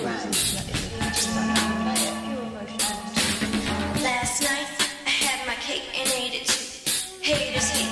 Last night, I had my cake and ate it too. Haters hate.